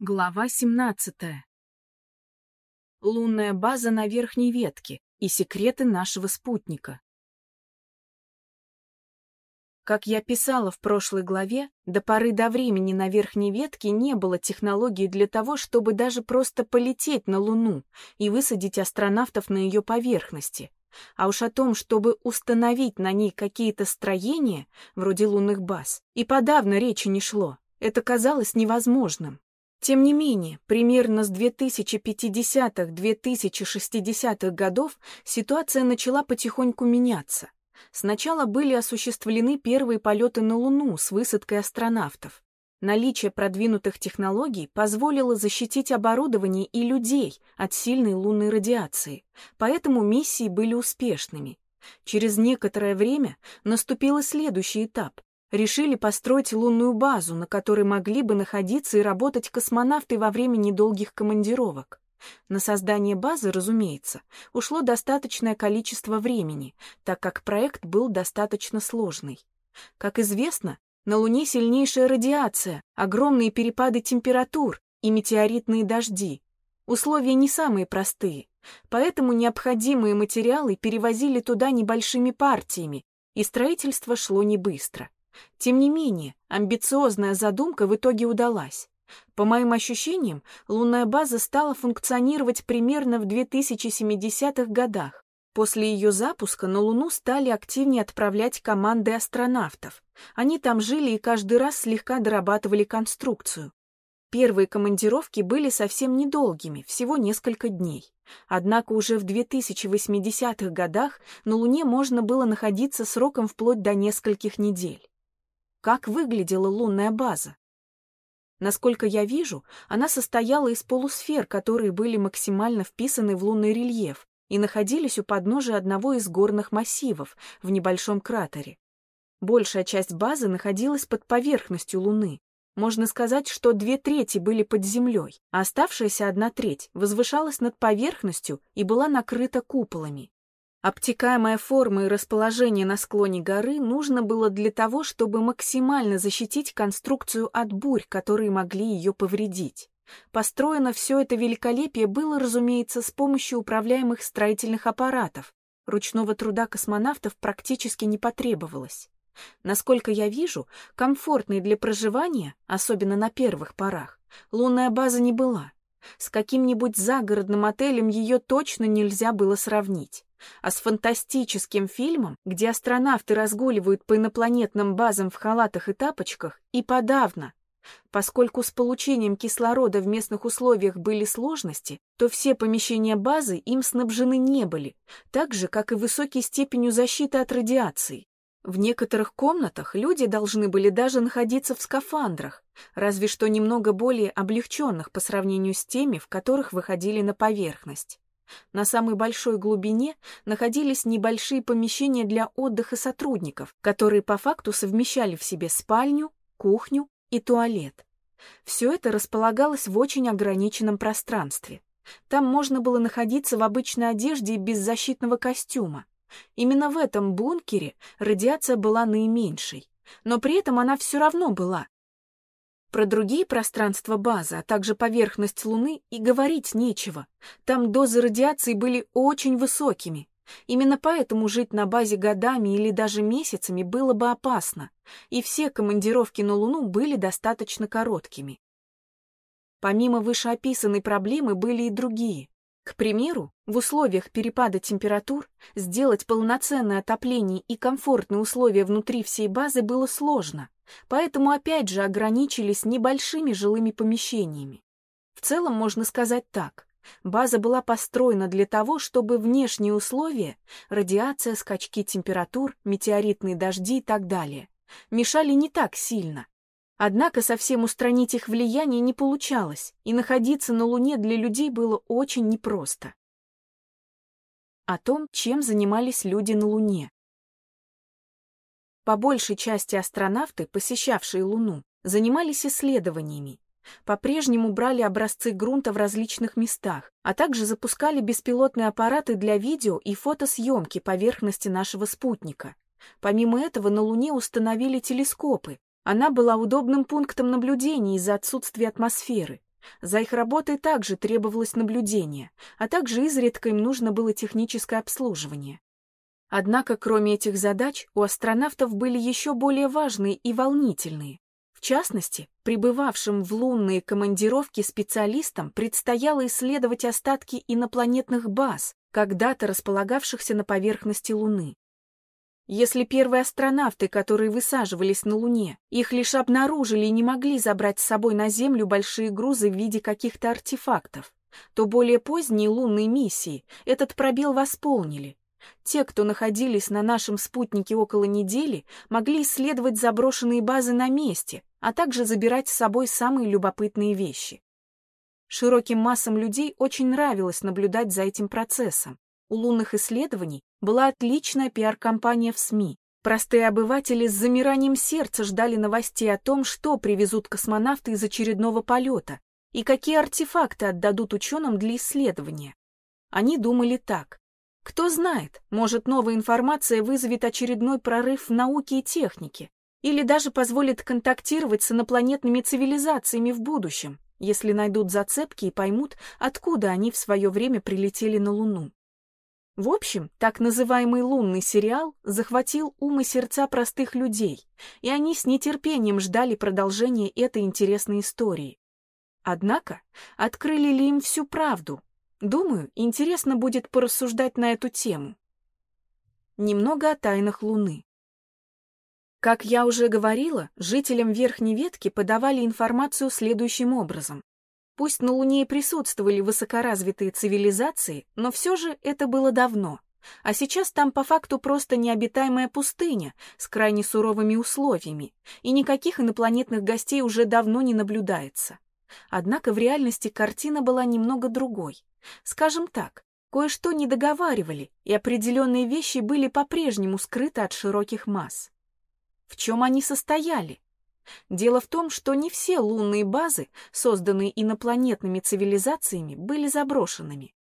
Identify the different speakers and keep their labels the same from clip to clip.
Speaker 1: Глава 17. Лунная база на верхней ветке и секреты нашего спутника. Как я писала в прошлой главе, до поры до времени на верхней ветке не было технологий для того, чтобы даже просто полететь на Луну и высадить астронавтов на ее поверхности. А уж о том, чтобы установить на ней какие-то строения, вроде лунных баз, и подавно речи не шло. Это казалось невозможным. Тем не менее, примерно с 2050-2060-х годов ситуация начала потихоньку меняться. Сначала были осуществлены первые полеты на Луну с высадкой астронавтов. Наличие продвинутых технологий позволило защитить оборудование и людей от сильной лунной радиации, поэтому миссии были успешными. Через некоторое время наступил следующий этап решили построить лунную базу, на которой могли бы находиться и работать космонавты во время недолгих командировок. На создание базы, разумеется, ушло достаточное количество времени, так как проект был достаточно сложный. Как известно, на Луне сильнейшая радиация, огромные перепады температур и метеоритные дожди. Условия не самые простые, поэтому необходимые материалы перевозили туда небольшими партиями, и строительство шло не быстро. Тем не менее, амбициозная задумка в итоге удалась. По моим ощущениям, лунная база стала функционировать примерно в 2070-х годах. После ее запуска на Луну стали активнее отправлять команды астронавтов. Они там жили и каждый раз слегка дорабатывали конструкцию. Первые командировки были совсем недолгими, всего несколько дней. Однако уже в 2080-х годах на Луне можно было находиться сроком вплоть до нескольких недель как выглядела лунная база. Насколько я вижу, она состояла из полусфер, которые были максимально вписаны в лунный рельеф и находились у подножия одного из горных массивов в небольшом кратере. Большая часть базы находилась под поверхностью Луны. Можно сказать, что две трети были под землей, а оставшаяся одна треть возвышалась над поверхностью и была накрыта куполами. Обтекаемая форма и расположение на склоне горы нужно было для того, чтобы максимально защитить конструкцию от бурь, которые могли ее повредить. Построено все это великолепие было, разумеется, с помощью управляемых строительных аппаратов. Ручного труда космонавтов практически не потребовалось. Насколько я вижу, комфортной для проживания, особенно на первых порах, лунная база не была. С каким-нибудь загородным отелем ее точно нельзя было сравнить. А с фантастическим фильмом, где астронавты разгуливают по инопланетным базам в халатах и тапочках, и подавно. Поскольку с получением кислорода в местных условиях были сложности, то все помещения базы им снабжены не были, так же, как и высокой степенью защиты от радиации. В некоторых комнатах люди должны были даже находиться в скафандрах, разве что немного более облегченных по сравнению с теми, в которых выходили на поверхность. На самой большой глубине находились небольшие помещения для отдыха сотрудников, которые по факту совмещали в себе спальню, кухню и туалет. Все это располагалось в очень ограниченном пространстве. Там можно было находиться в обычной одежде и без защитного костюма. Именно в этом бункере радиация была наименьшей, но при этом она все равно была, про другие пространства базы, а также поверхность Луны и говорить нечего. Там дозы радиации были очень высокими. Именно поэтому жить на базе годами или даже месяцами было бы опасно, и все командировки на Луну были достаточно короткими. Помимо вышеописанной проблемы были и другие. К примеру, в условиях перепада температур сделать полноценное отопление и комфортные условия внутри всей базы было сложно, поэтому опять же ограничились небольшими жилыми помещениями. В целом можно сказать так. База была построена для того, чтобы внешние условия, радиация, скачки температур, метеоритные дожди и так далее, мешали не так сильно, Однако совсем устранить их влияние не получалось, и находиться на Луне для людей было очень непросто. О том, чем занимались люди на Луне. По большей части астронавты, посещавшие Луну, занимались исследованиями. По-прежнему брали образцы грунта в различных местах, а также запускали беспилотные аппараты для видео и фотосъемки поверхности нашего спутника. Помимо этого на Луне установили телескопы, она была удобным пунктом наблюдения из-за отсутствия атмосферы. За их работой также требовалось наблюдение, а также изредка им нужно было техническое обслуживание. Однако, кроме этих задач, у астронавтов были еще более важные и волнительные. В частности, прибывавшим в лунные командировки специалистам предстояло исследовать остатки инопланетных баз, когда-то располагавшихся на поверхности Луны. Если первые астронавты, которые высаживались на Луне, их лишь обнаружили и не могли забрать с собой на Землю большие грузы в виде каких-то артефактов, то более поздние лунные миссии этот пробел восполнили. Те, кто находились на нашем спутнике около недели, могли исследовать заброшенные базы на месте, а также забирать с собой самые любопытные вещи. Широким массам людей очень нравилось наблюдать за этим процессом. У лунных исследований была отличная пиар-компания в СМИ. Простые обыватели с замиранием сердца ждали новостей о том, что привезут космонавты из очередного полета и какие артефакты отдадут ученым для исследования. Они думали так. Кто знает, может, новая информация вызовет очередной прорыв в науке и технике, или даже позволит контактировать с инопланетными цивилизациями в будущем, если найдут зацепки и поймут, откуда они в свое время прилетели на Луну. В общем, так называемый лунный сериал захватил ум и сердца простых людей, и они с нетерпением ждали продолжения этой интересной истории. Однако, открыли ли им всю правду? Думаю, интересно будет порассуждать на эту тему. Немного о тайнах Луны. Как я уже говорила, жителям верхней ветки подавали информацию следующим образом. Пусть на Луне и присутствовали высокоразвитые цивилизации, но все же это было давно. А сейчас там по факту просто необитаемая пустыня с крайне суровыми условиями, и никаких инопланетных гостей уже давно не наблюдается. Однако в реальности картина была немного другой. Скажем так, кое-что не договаривали, и определенные вещи были по-прежнему скрыты от широких масс. В чем они состояли? Дело в том, что не все лунные базы, созданные инопланетными цивилизациями, были заброшенными.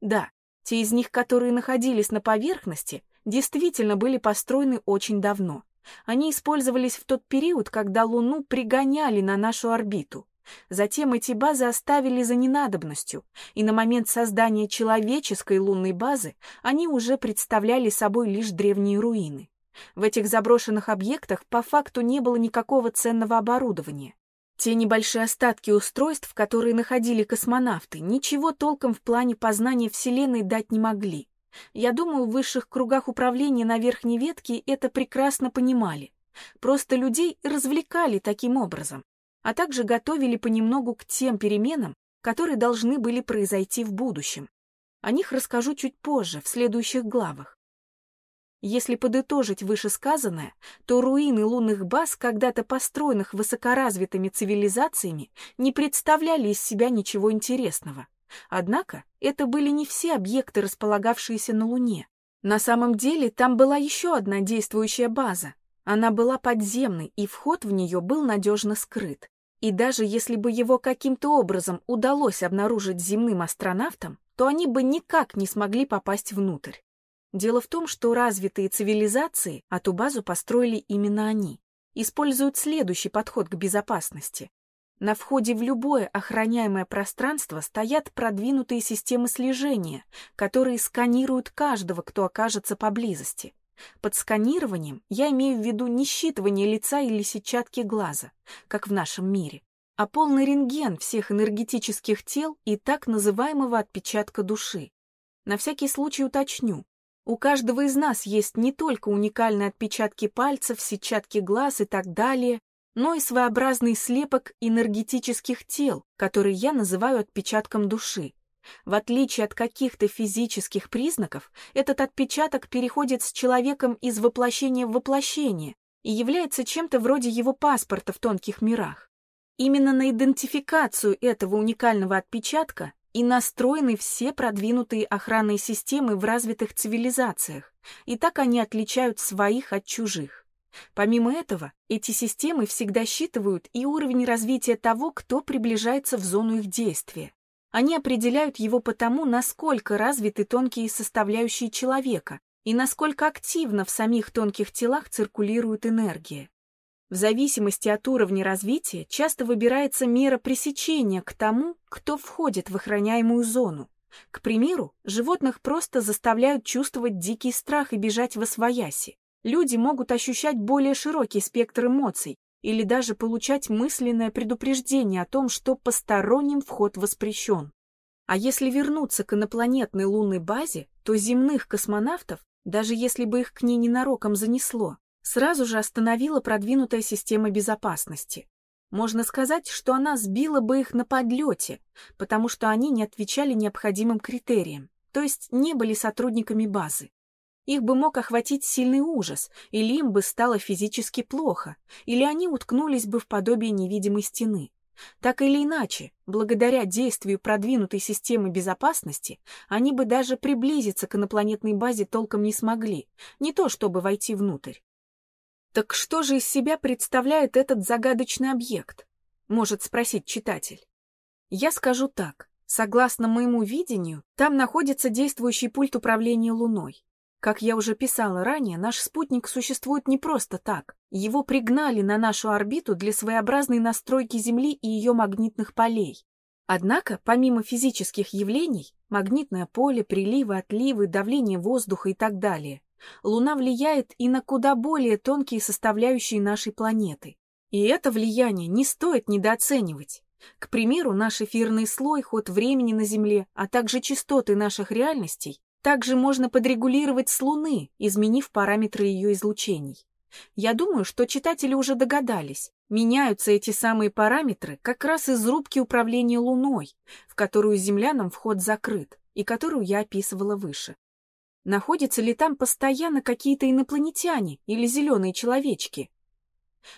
Speaker 1: Да, те из них, которые находились на поверхности, действительно были построены очень давно. Они использовались в тот период, когда Луну пригоняли на нашу орбиту. Затем эти базы оставили за ненадобностью, и на момент создания человеческой лунной базы они уже представляли собой лишь древние руины. В этих заброшенных объектах по факту не было никакого ценного оборудования. Те небольшие остатки устройств, которые находили космонавты, ничего толком в плане познания Вселенной дать не могли. Я думаю, в высших кругах управления на верхней ветке это прекрасно понимали. Просто людей развлекали таким образом, а также готовили понемногу к тем переменам, которые должны были произойти в будущем. О них расскажу чуть позже, в следующих главах. Если подытожить вышесказанное, то руины лунных баз, когда-то построенных высокоразвитыми цивилизациями, не представляли из себя ничего интересного. Однако это были не все объекты, располагавшиеся на Луне. На самом деле там была еще одна действующая база. Она была подземной, и вход в нее был надежно скрыт. И даже если бы его каким-то образом удалось обнаружить земным астронавтам, то они бы никак не смогли попасть внутрь. Дело в том, что развитые цивилизации, а ту базу построили именно они, используют следующий подход к безопасности. На входе в любое охраняемое пространство стоят продвинутые системы слежения, которые сканируют каждого, кто окажется поблизости. Под сканированием я имею в виду не считывание лица или сетчатки глаза, как в нашем мире, а полный рентген всех энергетических тел и так называемого отпечатка души. На всякий случай уточню, у каждого из нас есть не только уникальные отпечатки пальцев, сетчатки глаз и так далее, но и своеобразный слепок энергетических тел, который я называю отпечатком души. В отличие от каких-то физических признаков, этот отпечаток переходит с человеком из воплощения в воплощение и является чем-то вроде его паспорта в тонких мирах. Именно на идентификацию этого уникального отпечатка и настроены все продвинутые охранные системы в развитых цивилизациях, и так они отличают своих от чужих. Помимо этого, эти системы всегда считывают и уровень развития того, кто приближается в зону их действия. Они определяют его по тому, насколько развиты тонкие составляющие человека и насколько активно в самих тонких телах циркулирует энергия. В зависимости от уровня развития часто выбирается мера пресечения к тому, кто входит в охраняемую зону. К примеру, животных просто заставляют чувствовать дикий страх и бежать во свояси. Люди могут ощущать более широкий спектр эмоций или даже получать мысленное предупреждение о том, что посторонним вход воспрещен. А если вернуться к инопланетной лунной базе, то земных космонавтов, даже если бы их к ней ненароком занесло, сразу же остановила продвинутая система безопасности. Можно сказать, что она сбила бы их на подлете, потому что они не отвечали необходимым критериям, то есть не были сотрудниками базы. Их бы мог охватить сильный ужас, или им бы стало физически плохо, или они уткнулись бы в подобие невидимой стены. Так или иначе, благодаря действию продвинутой системы безопасности, они бы даже приблизиться к инопланетной базе толком не смогли, не то чтобы войти внутрь. Так что же из себя представляет этот загадочный объект? Может спросить читатель. Я скажу так. Согласно моему видению, там находится действующий пульт управления Луной. Как я уже писала ранее, наш спутник существует не просто так. Его пригнали на нашу орбиту для своеобразной настройки Земли и ее магнитных полей. Однако, помимо физических явлений, магнитное поле, приливы, отливы, давление воздуха и так далее, Луна влияет и на куда более тонкие составляющие нашей планеты. И это влияние не стоит недооценивать. К примеру, наш эфирный слой, ход времени на Земле, а также частоты наших реальностей также можно подрегулировать с Луны, изменив параметры ее излучений. Я думаю, что читатели уже догадались. Меняются эти самые параметры как раз из рубки управления Луной, в которую землянам вход закрыт, и которую я описывала выше. Находятся ли там постоянно какие-то инопланетяне или зеленые человечки?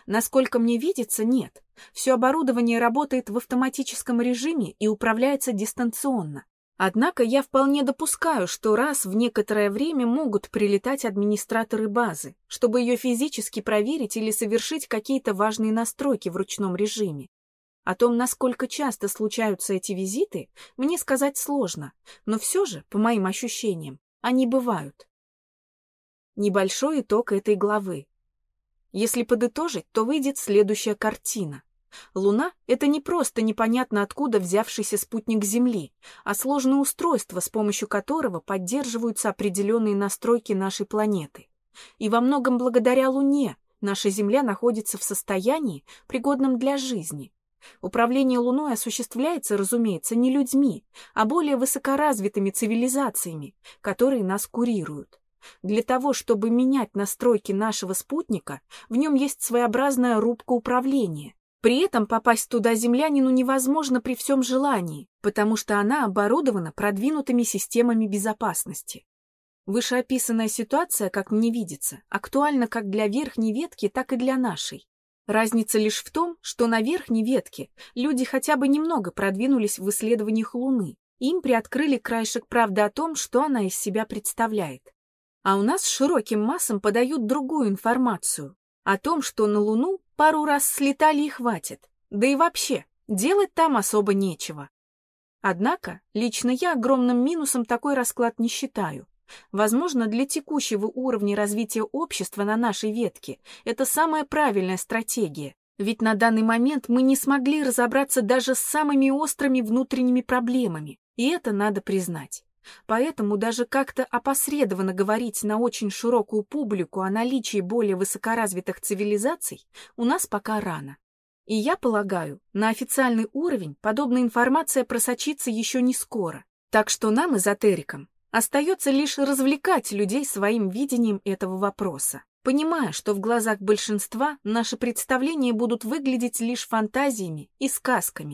Speaker 1: Насколько мне видится, нет. Все оборудование работает в автоматическом режиме и управляется дистанционно. Однако я вполне допускаю, что раз в некоторое время могут прилетать администраторы базы, чтобы ее физически проверить или совершить какие-то важные настройки в ручном режиме. О том, насколько часто случаются эти визиты, мне сказать сложно, но все же, по моим ощущениям, они бывают. Небольшой итог этой главы. Если подытожить, то выйдет следующая картина. Луна — это не просто непонятно откуда взявшийся спутник Земли, а сложное устройство, с помощью которого поддерживаются определенные настройки нашей планеты. И во многом благодаря Луне наша Земля находится в состоянии, пригодном для жизни. Управление Луной осуществляется, разумеется, не людьми, а более высокоразвитыми цивилизациями, которые нас курируют. Для того, чтобы менять настройки нашего спутника, в нем есть своеобразная рубка управления. При этом попасть туда землянину невозможно при всем желании, потому что она оборудована продвинутыми системами безопасности. Вышеописанная ситуация, как мне видится, актуальна как для верхней ветки, так и для нашей. Разница лишь в том, что на верхней ветке люди хотя бы немного продвинулись в исследованиях Луны. Им приоткрыли краешек правды о том, что она из себя представляет. А у нас широким массам подают другую информацию. О том, что на Луну пару раз слетали и хватит. Да и вообще, делать там особо нечего. Однако, лично я огромным минусом такой расклад не считаю. Возможно, для текущего уровня развития общества на нашей ветке это самая правильная стратегия. Ведь на данный момент мы не смогли разобраться даже с самыми острыми внутренними проблемами, и это надо признать. Поэтому даже как-то опосредованно говорить на очень широкую публику о наличии более высокоразвитых цивилизаций у нас пока рано. И я полагаю, на официальный уровень подобная информация просочится еще не скоро. Так что нам, эзотерикам, Остается лишь развлекать людей своим видением этого вопроса, понимая, что в глазах большинства наши представления будут выглядеть лишь фантазиями и сказками.